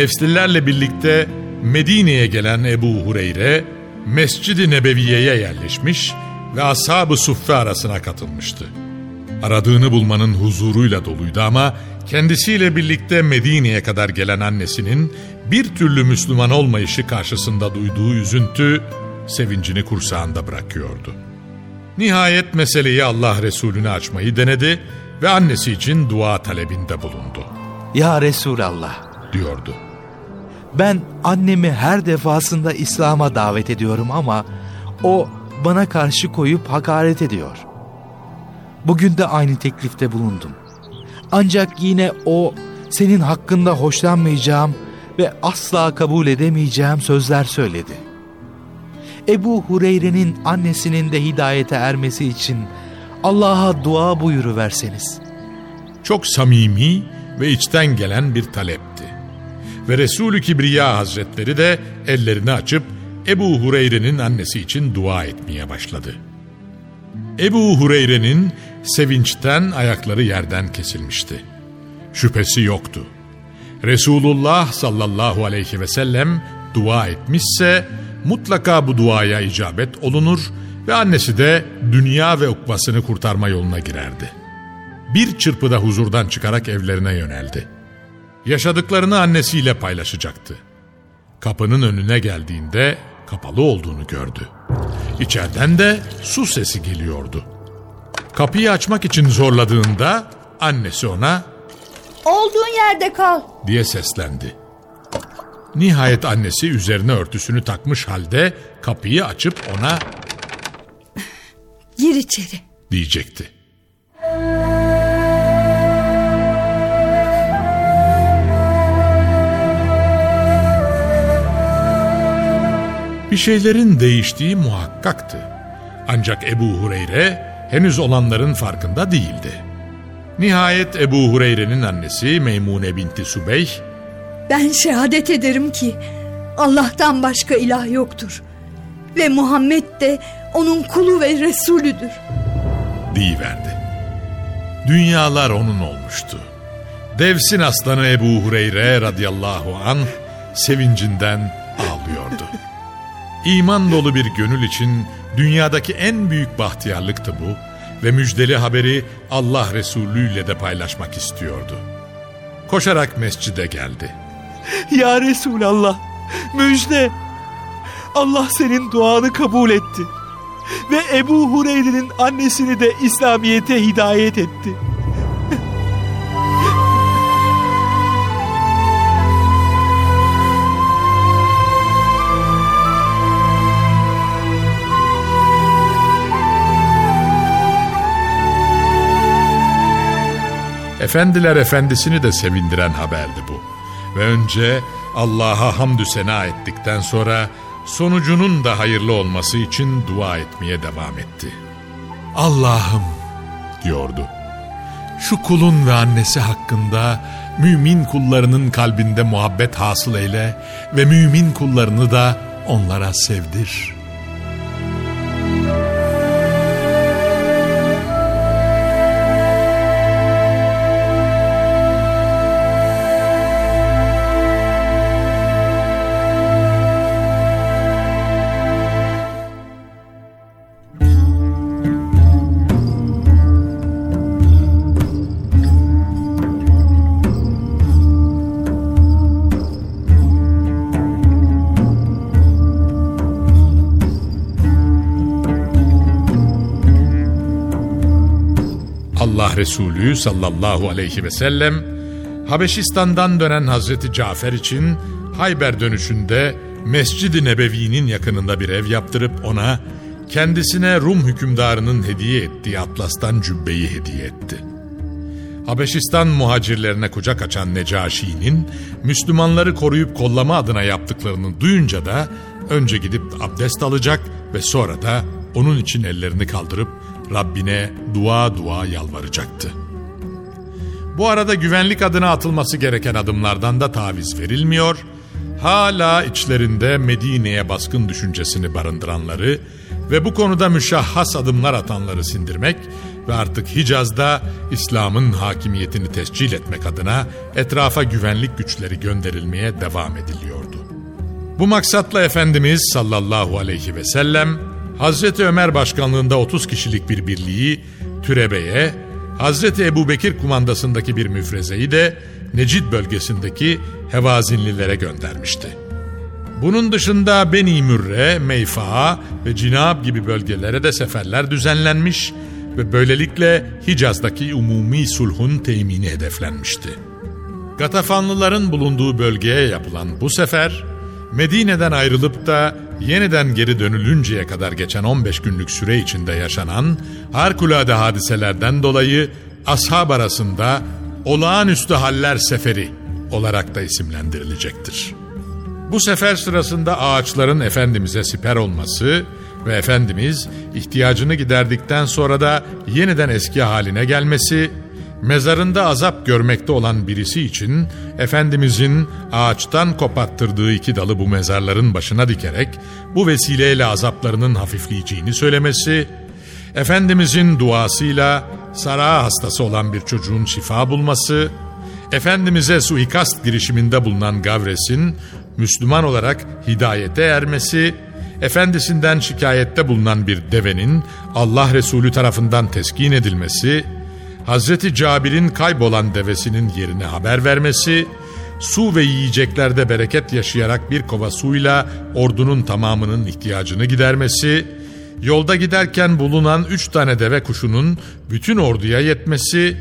Devslilerle birlikte Medine'ye gelen Ebu Hureyre Mescid-i Nebeviye'ye yerleşmiş ve Ashab-ı Suffe arasına katılmıştı. Aradığını bulmanın huzuruyla doluydu ama kendisiyle birlikte Medine'ye kadar gelen annesinin bir türlü Müslüman olmayışı karşısında duyduğu üzüntü sevincini kursağında bırakıyordu. Nihayet meseleyi Allah Resulüne açmayı denedi ve annesi için dua talebinde bulundu. Ya Resulallah, Diyordu. Ben annemi her defasında İslam'a davet ediyorum ama o bana karşı koyup hakaret ediyor. Bugün de aynı teklifte bulundum. Ancak yine o senin hakkında hoşlanmayacağım ve asla kabul edemeyeceğim sözler söyledi. Ebu Hureyre'nin annesinin de hidayete ermesi için Allah'a dua buyuruverseniz. Çok samimi ve içten gelen bir talepti. Ve Resulü Kibriya Hazretleri de ellerini açıp Ebu Hureyre'nin annesi için dua etmeye başladı. Ebu Hureyre'nin sevinçten ayakları yerden kesilmişti. Şüphesi yoktu. Resulullah sallallahu aleyhi ve sellem dua etmişse mutlaka bu duaya icabet olunur ve annesi de dünya ve ukvasını kurtarma yoluna girerdi. Bir çırpıda huzurdan çıkarak evlerine yöneldi. Yaşadıklarını annesiyle paylaşacaktı. Kapının önüne geldiğinde kapalı olduğunu gördü. İçeriden de su sesi geliyordu. Kapıyı açmak için zorladığında annesi ona Olduğun yerde kal. diye seslendi. Nihayet annesi üzerine örtüsünü takmış halde kapıyı açıp ona Gir içeri. diyecekti. Bir şeylerin değiştiği muhakkaktı. Ancak Ebu Hureyre henüz olanların farkında değildi. Nihayet Ebu Hureyre'nin annesi Meymune binti Subeyh Ben şehadet ederim ki Allah'tan başka ilah yoktur. Ve Muhammed de onun kulu ve Resulüdür. deyiverdi. Dünyalar onun olmuştu. Devsin aslanı Ebu Hureyre radıyallahu an sevincinden ağlıyordu. İman dolu bir gönül için dünyadaki en büyük bahtiyarlıktı bu ve müjdeli haberi Allah Resulü ile de paylaşmak istiyordu. Koşarak mescide geldi. Ya Resulallah, müjde! Allah senin duanı kabul etti. Ve Ebu Hureyre'nin annesini de İslamiyet'e hidayet etti. Efendiler efendisini de sevindiren haberdi bu. Ve önce Allah'a hamdü sena ettikten sonra sonucunun da hayırlı olması için dua etmeye devam etti. Allah'ım diyordu. Şu kulun ve annesi hakkında mümin kullarının kalbinde muhabbet hasıl eyle ve mümin kullarını da onlara sevdir.'' Resulü sallallahu aleyhi ve sellem Habeşistan'dan dönen Hazreti Cafer için Hayber dönüşünde Mescid-i Nebevi'nin yakınında bir ev yaptırıp ona kendisine Rum hükümdarının hediye ettiği atlastan cübbeyi hediye etti. Habeşistan muhacirlerine kucak açan Necaşi'nin Müslümanları koruyup kollama adına yaptıklarını duyunca da önce gidip abdest alacak ve sonra da onun için ellerini kaldırıp Rabbine dua dua yalvaracaktı. Bu arada güvenlik adına atılması gereken adımlardan da taviz verilmiyor, hala içlerinde Medine'ye baskın düşüncesini barındıranları ve bu konuda müşahhas adımlar atanları sindirmek ve artık Hicaz'da İslam'ın hakimiyetini tescil etmek adına etrafa güvenlik güçleri gönderilmeye devam ediliyordu. Bu maksatla Efendimiz sallallahu aleyhi ve sellem Hazreti Ömer başkanlığında 30 kişilik bir birliği Türebe'ye, Hazreti Ebu Bekir kumandasındaki bir müfrezeyi de Necid bölgesindeki Hevazinlilere göndermişti. Bunun dışında Beni Mürre, Meyfaa ve Cinab gibi bölgelere de seferler düzenlenmiş ve böylelikle Hicaz'daki umumi sulhun temini hedeflenmişti. Gatafanlıların bulunduğu bölgeye yapılan bu sefer, Medine'den ayrılıp da yeniden geri dönülünceye kadar geçen 15 günlük süre içinde yaşanan harikulade hadiselerden dolayı ashab arasında olağanüstü haller seferi olarak da isimlendirilecektir. Bu sefer sırasında ağaçların Efendimiz'e siper olması ve Efendimiz ihtiyacını giderdikten sonra da yeniden eski haline gelmesi mezarında azap görmekte olan birisi için Efendimizin ağaçtan koparttırdığı iki dalı bu mezarların başına dikerek bu vesileyle azaplarının hafifleyeceğini söylemesi, Efendimizin duasıyla sara hastası olan bir çocuğun şifa bulması, Efendimiz'e suikast girişiminde bulunan Gavres'in Müslüman olarak hidayete ermesi, efendisinden şikayette bulunan bir devenin Allah Resulü tarafından teskin edilmesi, Hazreti Cabir'in kaybolan devesinin yerine haber vermesi, su ve yiyeceklerde bereket yaşayarak bir kova suyla ordunun tamamının ihtiyacını gidermesi, yolda giderken bulunan üç tane deve kuşunun bütün orduya yetmesi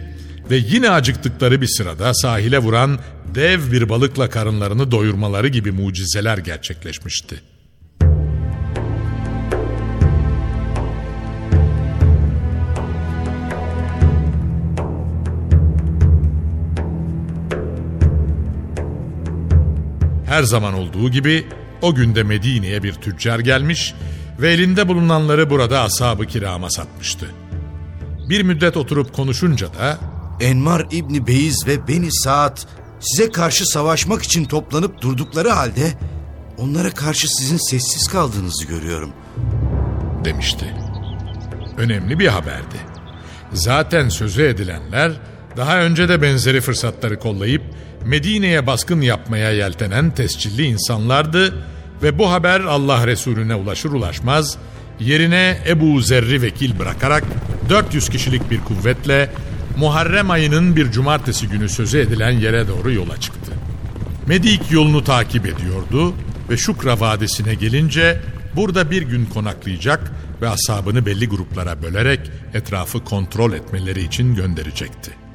ve yine acıktıkları bir sırada sahile vuran dev bir balıkla karınlarını doyurmaları gibi mucizeler gerçekleşmişti. Her zaman olduğu gibi o günde Medine'ye bir tüccar gelmiş ve elinde bulunanları burada ashab-ı kirama satmıştı. Bir müddet oturup konuşunca da Enmar İbni Beyiz ve Beni Saat size karşı savaşmak için toplanıp durdukları halde onlara karşı sizin sessiz kaldığınızı görüyorum. Demişti. Önemli bir haberdi. Zaten sözü edilenler daha önce de benzeri fırsatları kollayıp Medine'ye baskın yapmaya yeltenen tescilli insanlardı ve bu haber Allah Resulüne ulaşır ulaşmaz yerine Ebu Zerri vekil bırakarak 400 kişilik bir kuvvetle Muharrem ayının bir cumartesi günü sözü edilen yere doğru yola çıktı. Medik yolunu takip ediyordu ve Şukra Vadisi'ne gelince burada bir gün konaklayacak ve asabını belli gruplara bölerek etrafı kontrol etmeleri için gönderecekti.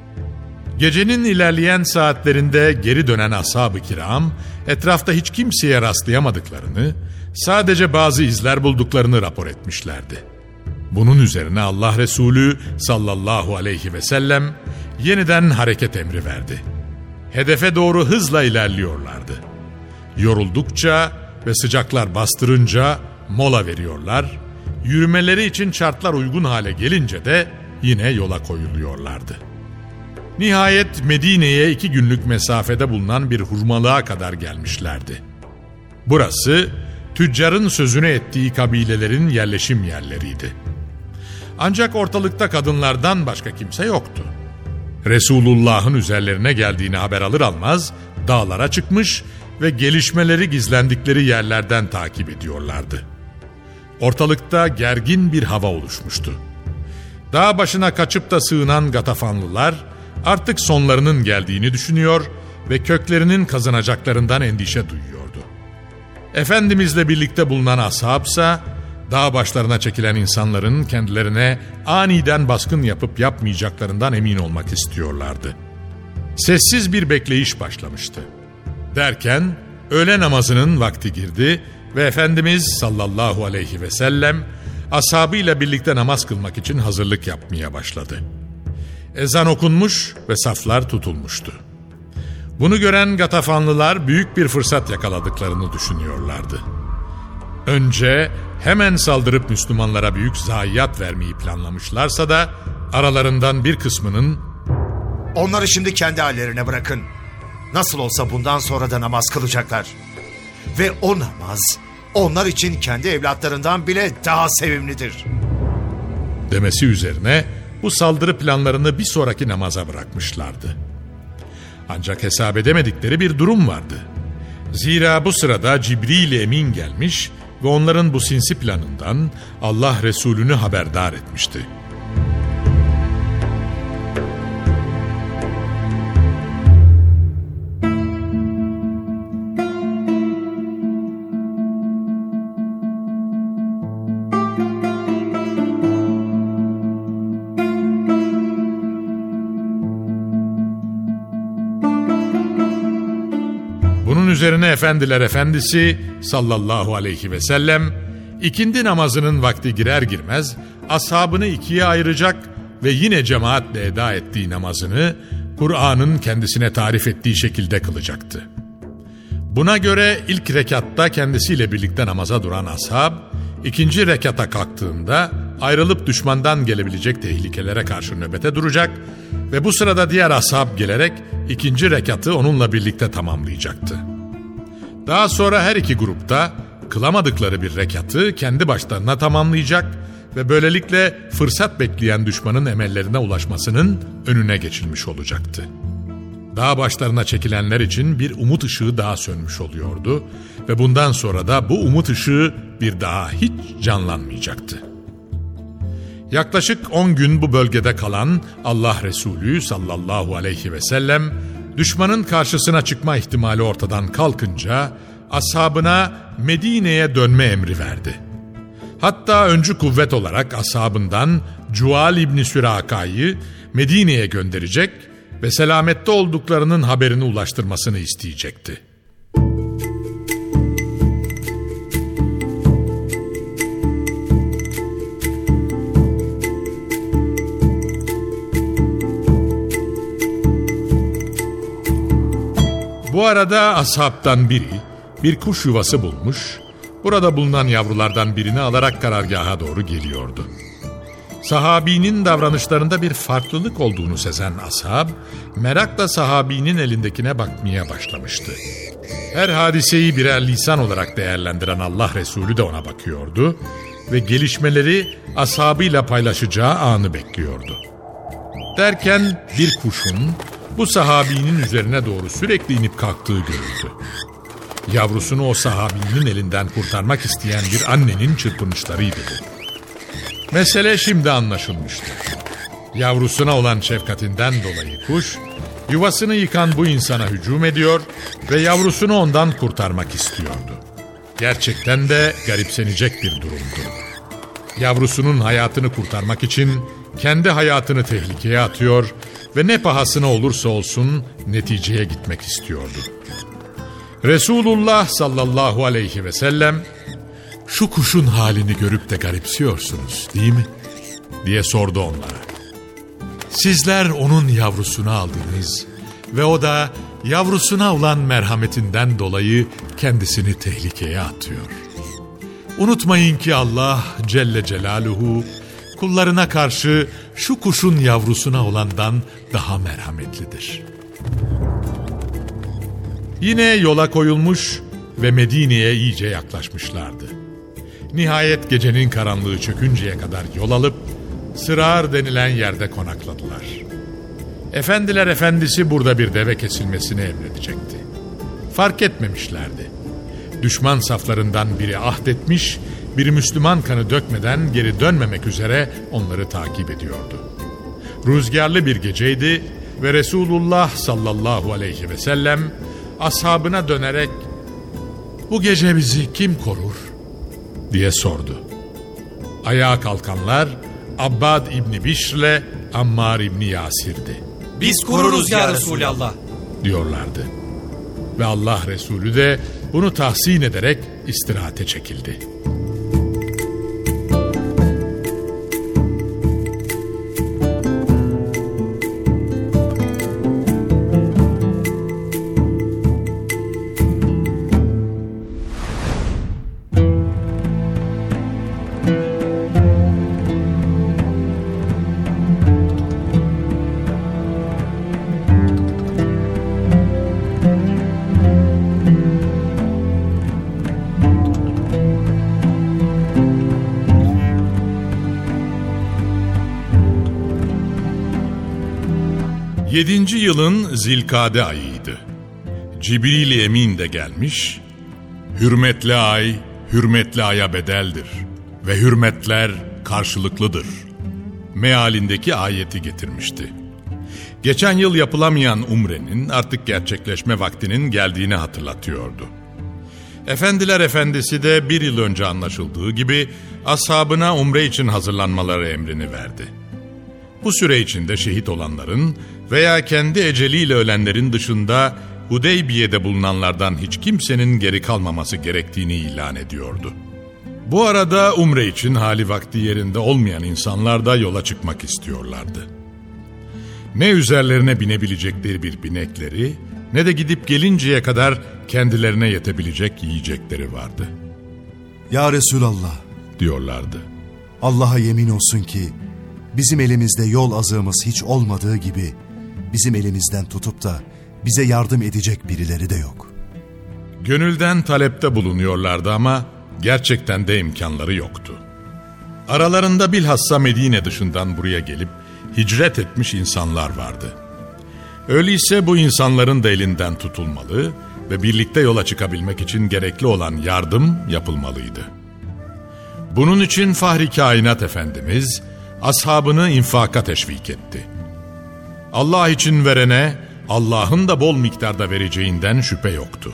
Gecenin ilerleyen saatlerinde geri dönen ashab-ı kiram etrafta hiç kimseye rastlayamadıklarını, sadece bazı izler bulduklarını rapor etmişlerdi. Bunun üzerine Allah Resulü sallallahu aleyhi ve sellem yeniden hareket emri verdi. Hedefe doğru hızla ilerliyorlardı. Yoruldukça ve sıcaklar bastırınca mola veriyorlar, yürümeleri için şartlar uygun hale gelince de yine yola koyuluyorlardı. Nihayet Medine'ye iki günlük mesafede bulunan bir hurmalığa kadar gelmişlerdi. Burası tüccarın sözünü ettiği kabilelerin yerleşim yerleriydi. Ancak ortalıkta kadınlardan başka kimse yoktu. Resulullah'ın üzerlerine geldiğini haber alır almaz dağlara çıkmış ve gelişmeleri gizlendikleri yerlerden takip ediyorlardı. Ortalıkta gergin bir hava oluşmuştu. Dağ başına kaçıp da sığınan Gatafanlılar artık sonlarının geldiğini düşünüyor ve köklerinin kazanacaklarından endişe duyuyordu. Efendimizle birlikte bulunan ashabsa dağ başlarına çekilen insanların kendilerine aniden baskın yapıp yapmayacaklarından emin olmak istiyorlardı. Sessiz bir bekleyiş başlamıştı. Derken öğle namazının vakti girdi ve Efendimiz sallallahu aleyhi ve sellem ashabıyla birlikte namaz kılmak için hazırlık yapmaya başladı. Ezan okunmuş ve saflar tutulmuştu. Bunu gören Gatafanlılar büyük bir fırsat yakaladıklarını düşünüyorlardı. Önce hemen saldırıp Müslümanlara büyük zayiat vermeyi planlamışlarsa da aralarından bir kısmının Onları şimdi kendi hallerine bırakın. Nasıl olsa bundan sonra da namaz kılacaklar. Ve o namaz onlar için kendi evlatlarından bile daha sevimlidir. demesi üzerine bu saldırı planlarını bir sonraki namaza bırakmışlardı. Ancak hesap edemedikleri bir durum vardı. Zira bu sırada Cibril Emin gelmiş ve onların bu sinsi planından Allah Resulünü haberdar etmişti. Üzerine efendiler efendisi sallallahu aleyhi ve sellem ikindi namazının vakti girer girmez ashabını ikiye ayıracak ve yine cemaatle eda ettiği namazını Kur'an'ın kendisine tarif ettiği şekilde kılacaktı. Buna göre ilk rekatta kendisiyle birlikte namaza duran ashab, ikinci rekata kalktığında ayrılıp düşmandan gelebilecek tehlikelere karşı nöbete duracak ve bu sırada diğer ashab gelerek ikinci rekatı onunla birlikte tamamlayacaktı. Daha sonra her iki grupta kılamadıkları bir rekatı kendi başlarına tamamlayacak ve böylelikle fırsat bekleyen düşmanın emellerine ulaşmasının önüne geçilmiş olacaktı. Dağ başlarına çekilenler için bir umut ışığı daha sönmüş oluyordu ve bundan sonra da bu umut ışığı bir daha hiç canlanmayacaktı. Yaklaşık 10 gün bu bölgede kalan Allah Resulü sallallahu aleyhi ve sellem düşmanın karşısına çıkma ihtimali ortadan kalkınca ashabına Medine'ye dönme emri verdi. Hatta öncü kuvvet olarak ashabından Cual İbni Süraka'yı Medine'ye gönderecek ve selamette olduklarının haberini ulaştırmasını isteyecekti. Bu arada ashabtan biri bir kuş yuvası bulmuş, burada bulunan yavrulardan birini alarak karargaha doğru geliyordu. Sahabinin davranışlarında bir farklılık olduğunu sezen ashab, merakla sahabinin elindekine bakmaya başlamıştı. Her hadiseyi birer lisan olarak değerlendiren Allah Resulü de ona bakıyordu ve gelişmeleri ashabıyla paylaşacağı anı bekliyordu. Derken bir kuşun bu sahabinin üzerine doğru sürekli inip kalktığı görüldü. Yavrusunu o sahabinin elinden kurtarmak isteyen bir annenin çırpınışlarıydı bu. Mesele şimdi anlaşılmıştı. Yavrusuna olan şefkatinden dolayı kuş, yuvasını yıkan bu insana hücum ediyor ve yavrusunu ondan kurtarmak istiyordu. Gerçekten de garipsenecek bir durumdu. Yavrusunun hayatını kurtarmak için kendi hayatını tehlikeye atıyor ve ne pahasına olursa olsun neticeye gitmek istiyordu. Resulullah sallallahu aleyhi ve sellem şu kuşun halini görüp de garipsiyorsunuz değil mi? diye sordu onlara. Sizler onun yavrusunu aldınız ve o da yavrusuna olan merhametinden dolayı kendisini tehlikeye atıyor. Unutmayın ki Allah Celle Celaluhu kullarına karşı şu kuşun yavrusuna olandan daha merhametlidir. Yine yola koyulmuş ve Medine'ye iyice yaklaşmışlardı. Nihayet gecenin karanlığı çökünceye kadar yol alıp Sırar denilen yerde konakladılar. Efendiler efendisi burada bir deve kesilmesini emredecekti. Fark etmemişlerdi. Düşman saflarından biri ahdetmiş, bir Müslüman kanı dökmeden geri dönmemek üzere onları takip ediyordu. Rüzgarlı bir geceydi ve Resulullah sallallahu aleyhi ve sellem ashabına dönerek bu gece bizi kim korur diye sordu. Ayağa kalkanlar Abbad İbni Bişr'le Ammar İbni Yasir'di Biz koruruz ya Resulallah. diyorlardı. Ve Allah Resulü de bunu tahsin ederek istirahate çekildi. Yedinci yılın zilkade ayıydı. Cibril Emin de gelmiş. Hürmetli ay, hürmetli aya bedeldir. Ve hürmetler karşılıklıdır. Mealindeki ayeti getirmişti. Geçen yıl yapılamayan umrenin artık gerçekleşme vaktinin geldiğini hatırlatıyordu. Efendiler efendisi de bir yıl önce anlaşıldığı gibi ashabına umre için hazırlanmaları emrini verdi. Bu süre içinde şehit olanların veya kendi eceliyle ölenlerin dışında Hudeybiye'de bulunanlardan hiç kimsenin geri kalmaması gerektiğini ilan ediyordu. Bu arada umre için hali vakti yerinde olmayan insanlar da yola çıkmak istiyorlardı. Ne üzerlerine binebilecekleri bir binekleri ne de gidip gelinceye kadar kendilerine yetebilecek yiyecekleri vardı Ya Resulallah, diyorlardı. Allah'a yemin olsun ki bizim elimizde yol azığımız hiç olmadığı gibi bizim elimizden tutup da bize yardım edecek birileri de yok. Gönülden talepte bulunuyorlardı ama gerçekten de imkanları yoktu. Aralarında bilhassa Medine dışından buraya gelip hicret etmiş insanlar vardı. Öyleyse bu insanların da elinden tutulmalı ve birlikte yola çıkabilmek için gerekli olan yardım yapılmalıydı. Bunun için Fahri Kainat Efendimiz ashabını infaka teşvik etti. Allah için verene Allah'ın da bol miktarda vereceğinden şüphe yoktu.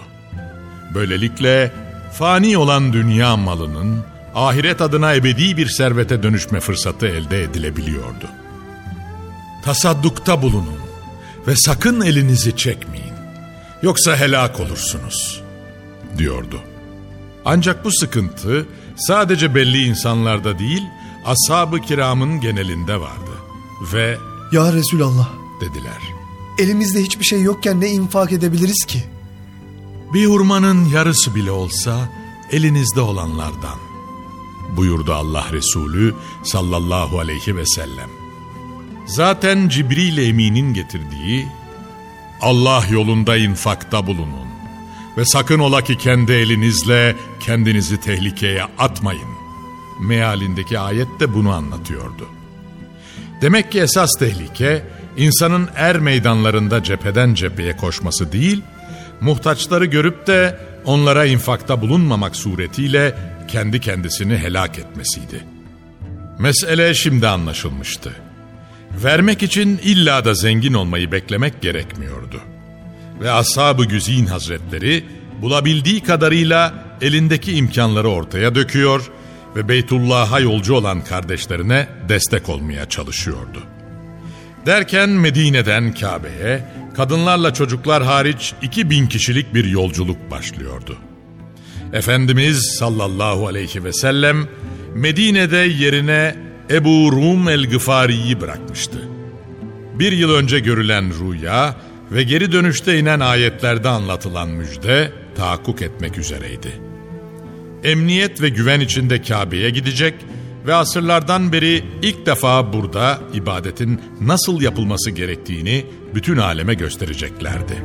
Böylelikle fani olan dünya malının ahiret adına ebedi bir servete dönüşme fırsatı elde edilebiliyordu. Tasaddukta bulunun ve sakın elinizi çekmeyin. Yoksa helak olursunuz, diyordu. Ancak bu sıkıntı sadece belli insanlarda değil, ashab-ı kiramın genelinde vardı. Ve Ya Resulallah, dediler, elimizde hiçbir şey yokken ne infak edebiliriz ki? bir hurmanın yarısı bile olsa elinizde olanlardan, buyurdu Allah Resulü sallallahu aleyhi ve sellem. Zaten Cibril Emin'in getirdiği Allah yolunda infakta bulunun ve sakın ola ki kendi elinizle kendinizi tehlikeye atmayın. Mealindeki ayet de bunu anlatıyordu. Demek ki esas tehlike insanın er meydanlarında cepheden cepheye koşması değil, muhtaçları görüp de onlara infakta bulunmamak suretiyle kendi kendisini helak etmesiydi. Mesele şimdi anlaşılmıştı. Vermek için illa da zengin olmayı beklemek gerekmiyordu. Ve Ashab-ı Güzin Hazretleri bulabildiği kadarıyla elindeki imkanları ortaya döküyor ve Beytullah'a yolcu olan kardeşlerine destek olmaya çalışıyordu. Derken Medine'den Kabe'ye kadınlarla çocuklar hariç 2000 kişilik bir yolculuk başlıyordu. Efendimiz sallallahu aleyhi ve sellem Medine'de yerine Ebu Rum el-Gıfari'yi bırakmıştı. Bir yıl önce görülen rüya ve geri dönüşte inen ayetlerde anlatılan müjde tahakkuk etmek üzereydi. emniyet ve güven içinde Kabe'ye gidecek ve asırlardan beri ilk defa burada ibadetin nasıl yapılması gerektiğini bütün aleme göstereceklerdi.